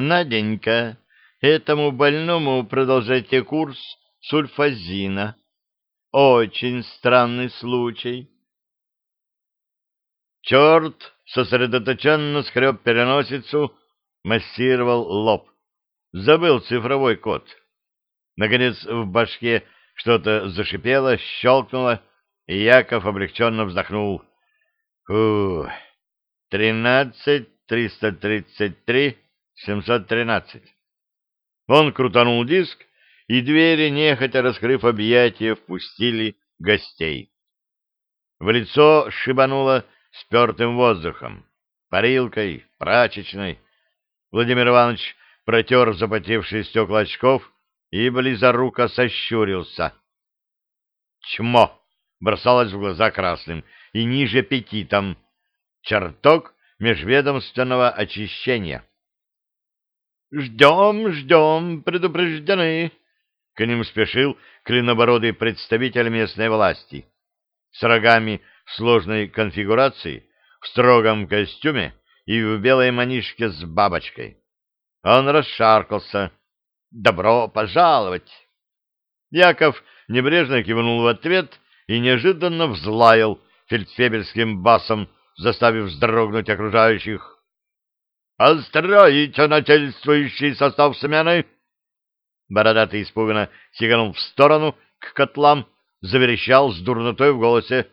Наденька, этому больному продолжайте курс сульфазина. Очень странный случай. Черт сосредоточенно скреб переносицу, массировал лоб. Забыл цифровой код. Наконец в башке что-то зашипело, щелкнуло, и Яков облегченно вздохнул. Фух, тринадцать, триста тридцать три, семьсот тринадцать. Он крутанул диск, и двери, нехотя раскрыв объятия, впустили гостей. В лицо шибануло спертым воздухом, парилкой, прачечной. Владимир Иванович протер запотевшие стекла очков и близоруко сощурился. Чмо бросалось в глаза красным, и ниже пяти там чертог межведомственного очищения. «Ждем, ждем, предупреждены!» К ним спешил клинобородый представитель местной власти. С рогами сложной конфигурации, в строгом костюме и в белой манишке с бабочкой. Он расшаркался. «Добро пожаловать!» Яков небрежно кивнул в ответ и неожиданно взлаял фельдфебельским басом, заставив вздрогнуть окружающих. «Построите начальствующий состав смены!» Бородатый испуганно сиганул в сторону к котлам, заверещал с дурнотой в голосе.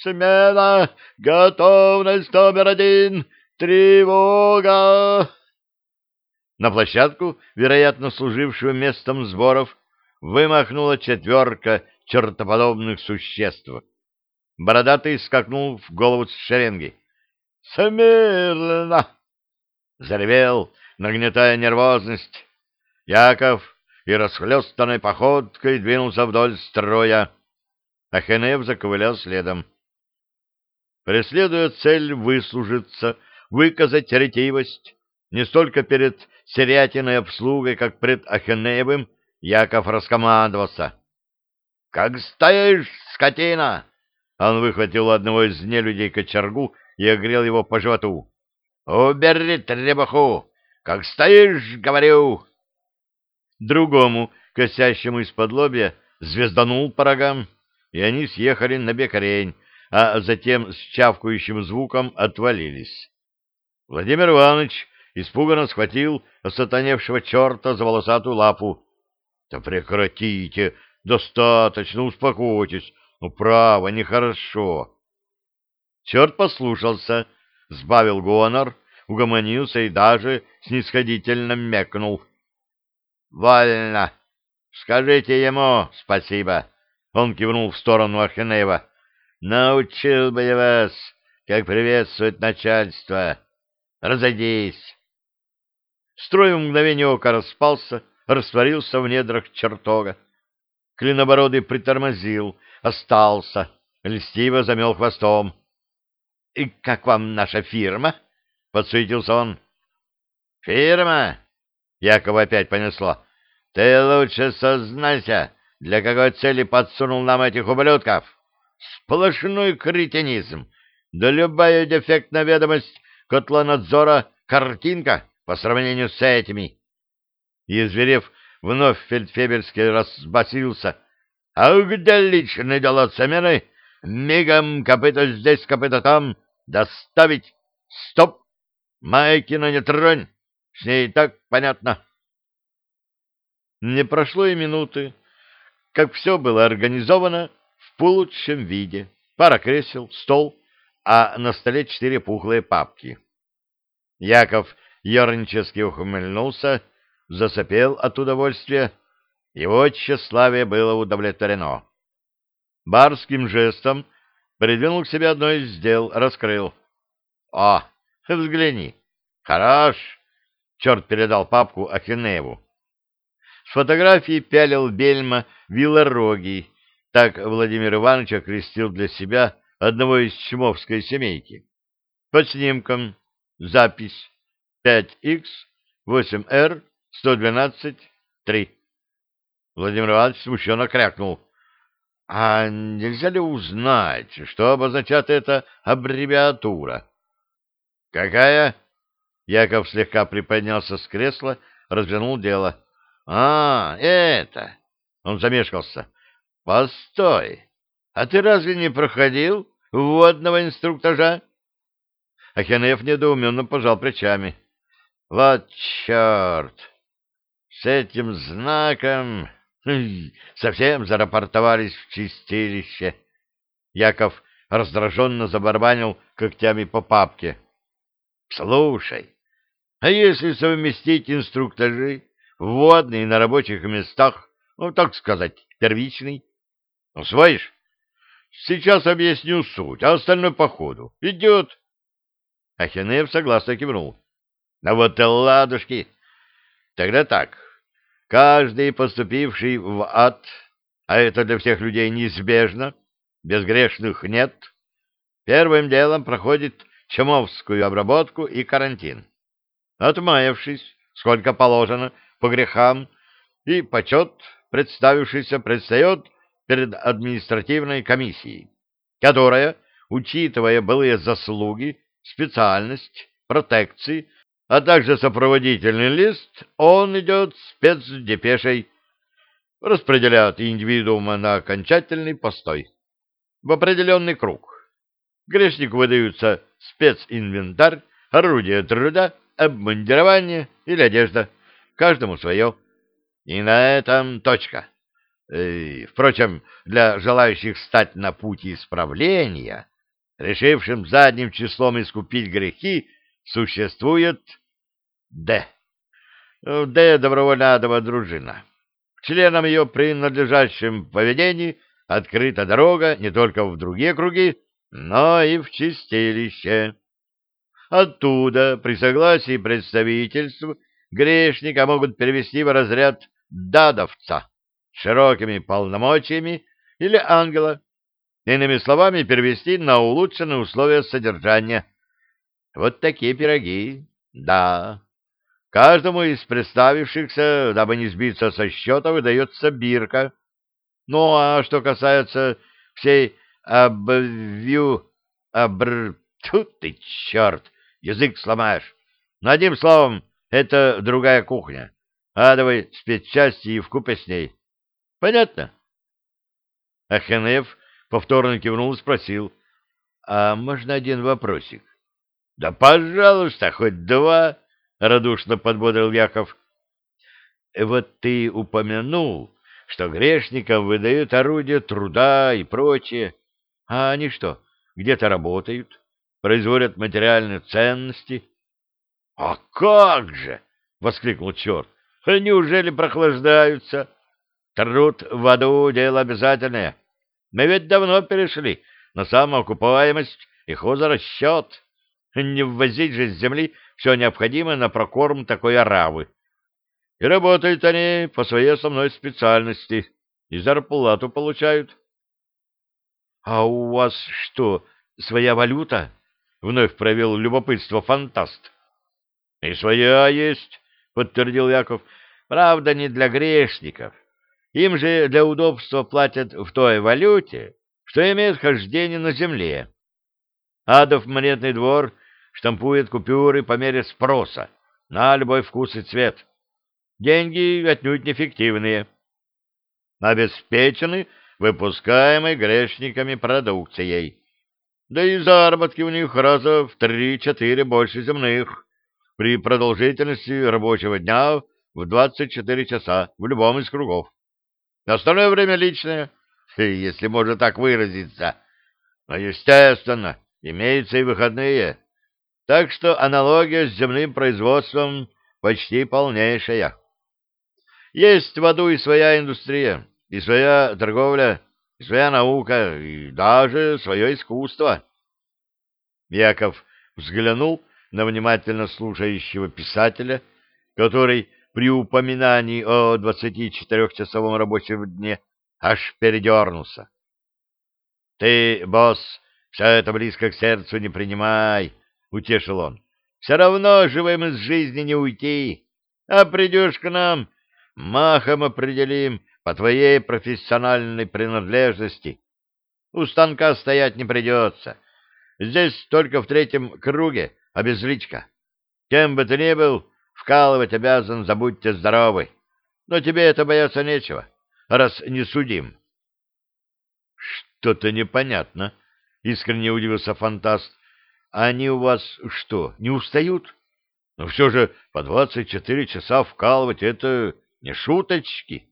«Смена! Готовность номер один! Тревога!» На площадку, вероятно, служившую местом сборов, вымахнула четверка чертоподобных существ. Бородатый скакнул в голову с шеренги. «Смирно!» Заревел, нагнетая нервозность. Яков и расхлестанной походкой двинулся вдоль строя. Ахенев заковылял следом. Преследуя цель выслужиться, выказать ретивость, не столько перед серятиной обслугой, как пред Ахенеевым, Яков раскомандовался. — Как стоишь, скотина! Он выхватил одного из нелюдей кочергу и огрел его по животу. — Убери требуху! Как стоишь, говорю! Другому, косящему из-под лобья, звезданул по рогам, и они съехали на бекрень, а затем с чавкающим звуком отвалились. Владимир Иванович испуганно схватил осатаневшего черта за волосатую лапу. — Да прекратите! Достаточно, успокойтесь. Ну, право, нехорошо. Черт послушался, сбавил гонор, угомонился и даже снисходительно мекнул. — Вольно. Скажите ему спасибо. Он кивнул в сторону Ахенеева. — Научил бы я вас, как приветствовать начальство. Разойдись. Строй в мгновение ока распался, растворился в недрах чертога. Клинобородый притормозил, остался, льстиво замел хвостом. — И как вам наша фирма? — подсуетился он. — Фирма? — Якова опять понесло. — Ты лучше сознайся, для какой цели подсунул нам этих ублюдков. Сплошной кретинизм. Да любая дефектная ведомость котлонадзора — картинка по сравнению с этими. И, зверев, вновь фельдфебельский разбасился. — А где личный дела замены? Мигом копыта здесь, копыта там. Доставить. Стоп! Майкина не тронь. С ней так понятно. Не прошло и минуты, как все было организовано в получшем виде. Пара кресел, стол, а на столе четыре пухлые папки. Яков ернически ухмыльнулся, засопел от удовольствия. Его тщеславие было удовлетворено. Барским жестом придвинул к себе одно из дел, раскрыл. — О, взгляни. Хорош. Черт передал папку Ахинееву. С фотографии пялил бельма Вилорогий. Так Владимир Иванович окрестил для себя одного из чмовской семейки. Под снимком запись 5Х 8Р 112-3. Владимир Иванович смущенно крякнул. — А нельзя ли узнать, что обозначает эта аббревиатура? — Какая? Яков слегка приподнялся с кресла, развернул дело. «А, это...» Он замешкался. «Постой! А ты разве не проходил вводного инструктажа?» Ахенев недоуменно пожал плечами. «Вот черт! С этим знаком совсем зарапортовались в чистилище!» Яков раздраженно забарбанил когтями по папке. «Слушай, а если совместить инструктажи, вводные на рабочих местах, ну, так сказать, первичный, усвоишь? Сейчас объясню суть, а остальное по ходу. Идет. Ахенеев согласно кивнул. А вот и ладушки. Тогда так. Каждый поступивший в ад, а это для всех людей неизбежно, безгрешных нет, первым делом проходит чумовскую обработку и карантин. Отмаявшись, сколько положено, по грехам, и почет, представившийся, предстает перед административной комиссией, которая, учитывая былые заслуги, специальность, протекции, а также сопроводительный лист, он идет спецдепешей, распределяет индивидуума на окончательный постой в определенный круг. Грешнику выдаются специнвентарь, орудие труда, обмундирование или одежда, каждому свое. И на этом точка. И, впрочем, для желающих стать на пути исправления, решившим задним числом искупить грехи, существует Д. Д. Добровольная дружина. Членам ее принадлежащим поведении открыта дорога не только в другие круги, но и в чистилище. Оттуда, при согласии представительств, грешника могут перевести в разряд дадовца широкими полномочиями или ангела, иными словами, перевести на улучшенные условия содержания. Вот такие пироги, да. Каждому из представившихся, дабы не сбиться со счета, выдается бирка. Ну, а что касается всей обвью... обр... Тут ты, черт, язык сломаешь. Но одним словом, это другая кухня. Адовой спецчасти и вкупе с ней. Понятно? Ахенев повторно кивнул и спросил. — А можно один вопросик? — Да, пожалуйста, хоть два, — радушно подбодрил Яков. — Вот ты упомянул, что грешникам выдают орудия труда и прочее. А они что, где-то работают, производят материальные ценности? — А как же! — воскликнул черт. — Неужели прохлаждаются? Труд в аду — дело обязательное. Мы ведь давно перешли на самоокупаемость и хозорасчет. Не ввозить же с земли все необходимое на прокорм такой оравы. И работают они по своей основной специальности, и зарплату получают. — А у вас что, своя валюта? — вновь провел любопытство фантаст. — И своя есть, — подтвердил Яков. — Правда, не для грешников. Им же для удобства платят в той валюте, что имеет хождение на земле. Адов монетный двор штампует купюры по мере спроса на любой вкус и цвет. Деньги отнюдь неэффективные. Обеспечены выпускаемой грешниками продукцией. Да и заработки у них раза в три-четыре больше земных при продолжительности рабочего дня в 24 часа в любом из кругов. Остальное время личное, если можно так выразиться. Но, естественно, имеются и выходные. Так что аналогия с земным производством почти полнейшая. Есть в аду и своя индустрия, и своя торговля, и своя наука, и даже свое искусство. Яков взглянул на внимательно слушающего писателя, который при упоминании о 24-часовом рабочем дне аж передернулся. — Ты, босс, все это близко к сердцу не принимай, — утешил он. — Все равно живым из жизни не уйти, а придешь к нам, махом определим по твоей профессиональной принадлежности. У станка стоять не придется. Здесь только в третьем круге обезличка. Кем бы ты ни был, вкалывать обязан, забудьте здоровы. Но тебе это бояться нечего, раз не судим. Что-то непонятно, искренне удивился фантаст. Они у вас что, не устают? Но все же по двадцать четыре часа вкалывать — это не шуточки.